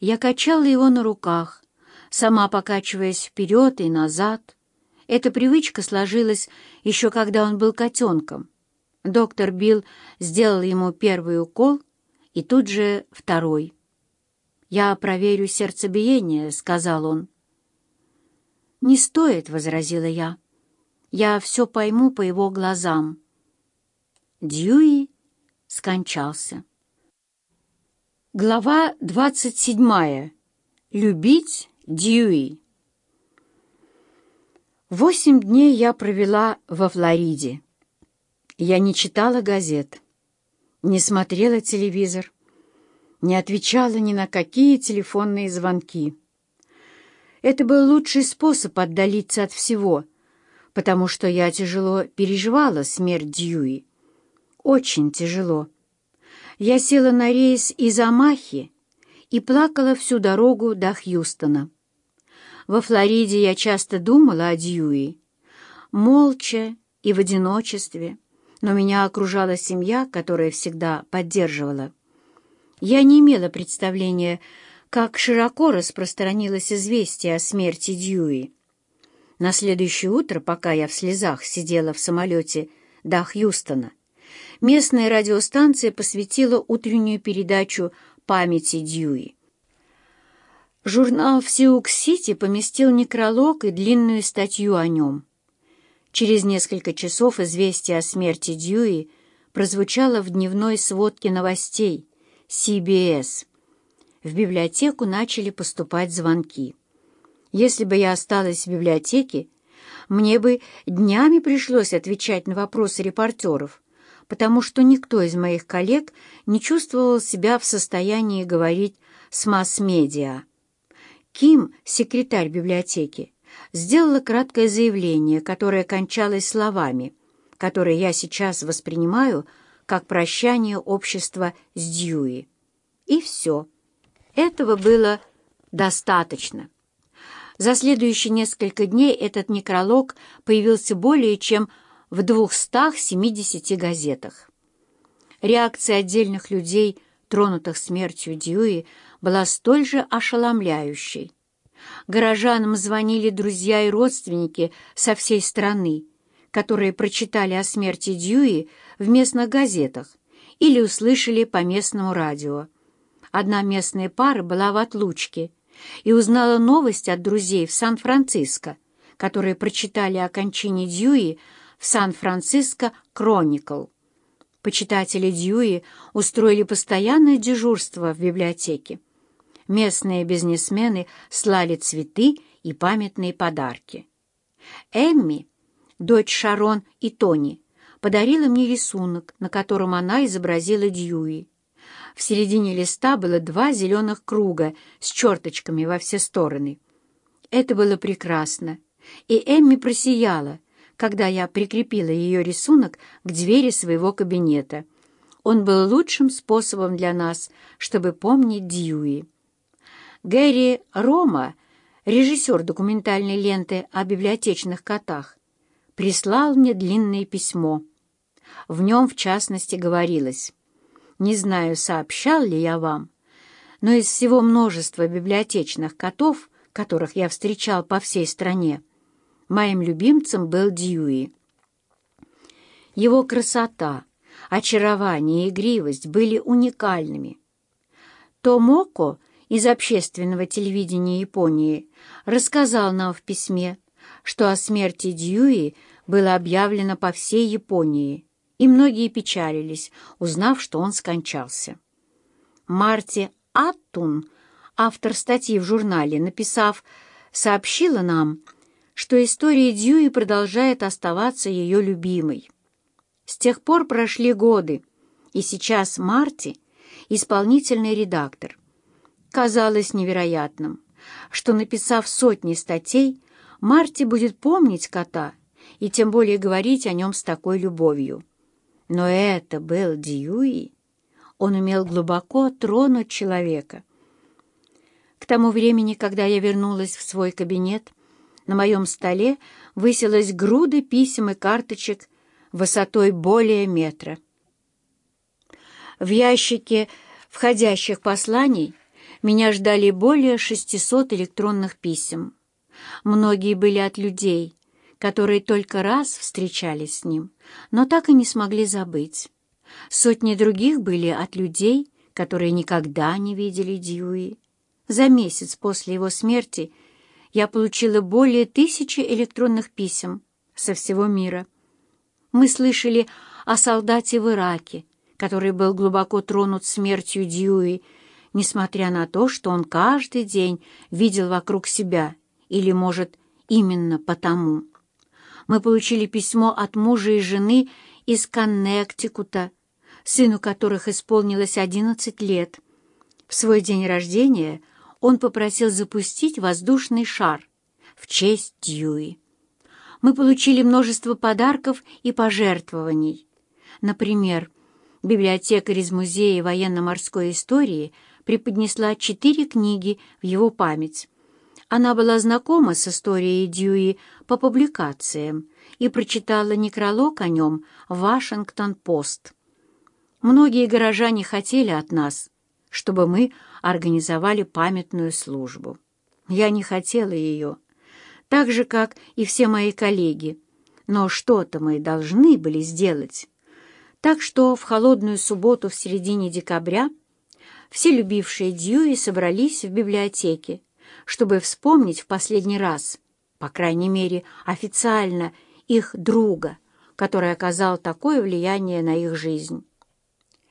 Я качала его на руках, сама покачиваясь вперед и назад. Эта привычка сложилась еще когда он был котенком. Доктор Билл сделал ему первый укол и тут же второй. «Я проверю сердцебиение», — сказал он. «Не стоит», — возразила я. «Я все пойму по его глазам». Дьюи скончался. Глава двадцать седьмая. Любить Дьюи. Восемь дней я провела во Флориде. Я не читала газет, не смотрела телевизор, не отвечала ни на какие телефонные звонки. Это был лучший способ отдалиться от всего, потому что я тяжело переживала смерть Дьюи. Очень тяжело. Я села на рейс из Амахи и плакала всю дорогу до Хьюстона. Во Флориде я часто думала о Дьюи, молча и в одиночестве, но меня окружала семья, которая всегда поддерживала. Я не имела представления, как широко распространилось известие о смерти Дьюи. На следующее утро, пока я в слезах сидела в самолете до Хьюстона, местная радиостанция посвятила утреннюю передачу памяти Дьюи. Журнал «Всеук-Сити» поместил некролог и длинную статью о нем. Через несколько часов известие о смерти Дьюи прозвучало в дневной сводке новостей CBS. В библиотеку начали поступать звонки. Если бы я осталась в библиотеке, мне бы днями пришлось отвечать на вопросы репортеров, потому что никто из моих коллег не чувствовал себя в состоянии говорить с масс-медиа. Ким, секретарь библиотеки, сделала краткое заявление, которое кончалось словами, которые я сейчас воспринимаю как прощание общества с Дьюи. И все. Этого было достаточно. За следующие несколько дней этот некролог появился более чем в 270 газетах. Реакция отдельных людей, тронутых смертью Дьюи, была столь же ошеломляющей. Горожанам звонили друзья и родственники со всей страны, которые прочитали о смерти Дьюи в местных газетах или услышали по местному радио. Одна местная пара была в отлучке и узнала новость от друзей в Сан-Франциско, которые прочитали о кончине Дьюи в Сан-Франциско Кроникл. Почитатели Дьюи устроили постоянное дежурство в библиотеке. Местные бизнесмены слали цветы и памятные подарки. Эмми, дочь Шарон и Тони, подарила мне рисунок, на котором она изобразила Дьюи. В середине листа было два зеленых круга с черточками во все стороны. Это было прекрасно, и Эмми просияла, когда я прикрепила ее рисунок к двери своего кабинета. Он был лучшим способом для нас, чтобы помнить Дьюи. Гэри Рома, режиссер документальной ленты о библиотечных котах, прислал мне длинное письмо. В нем, в частности, говорилось, «Не знаю, сообщал ли я вам, но из всего множества библиотечных котов, которых я встречал по всей стране, моим любимцем был Дьюи. Его красота, очарование и игривость были уникальными. Томоко — из общественного телевидения Японии рассказал нам в письме, что о смерти Дьюи было объявлено по всей Японии, и многие печалились, узнав, что он скончался. Марти Аттун, автор статьи в журнале, написав, сообщила нам, что история Дьюи продолжает оставаться ее любимой. С тех пор прошли годы, и сейчас Марти — исполнительный редактор казалось невероятным, что, написав сотни статей, Марти будет помнить кота и тем более говорить о нем с такой любовью. Но это был Дьюи. Он умел глубоко тронуть человека. К тому времени, когда я вернулась в свой кабинет, на моем столе высилась груда писем и карточек высотой более метра. В ящике входящих посланий Меня ждали более 600 электронных писем. Многие были от людей, которые только раз встречались с ним, но так и не смогли забыть. Сотни других были от людей, которые никогда не видели Дьюи. За месяц после его смерти я получила более тысячи электронных писем со всего мира. Мы слышали о солдате в Ираке, который был глубоко тронут смертью Дьюи, несмотря на то, что он каждый день видел вокруг себя, или, может, именно потому. Мы получили письмо от мужа и жены из Коннектикута, сыну которых исполнилось 11 лет. В свой день рождения он попросил запустить воздушный шар в честь Дьюи. Мы получили множество подарков и пожертвований. Например, библиотекарь из Музея военно-морской истории преподнесла четыре книги в его память. Она была знакома с историей Дьюи по публикациям и прочитала некролог о нем в «Вашингтон-Пост». Многие горожане хотели от нас, чтобы мы организовали памятную службу. Я не хотела ее, так же, как и все мои коллеги, но что-то мы должны были сделать. Так что в холодную субботу в середине декабря все любившие Дьюи собрались в библиотеке, чтобы вспомнить в последний раз, по крайней мере, официально, их друга, который оказал такое влияние на их жизнь.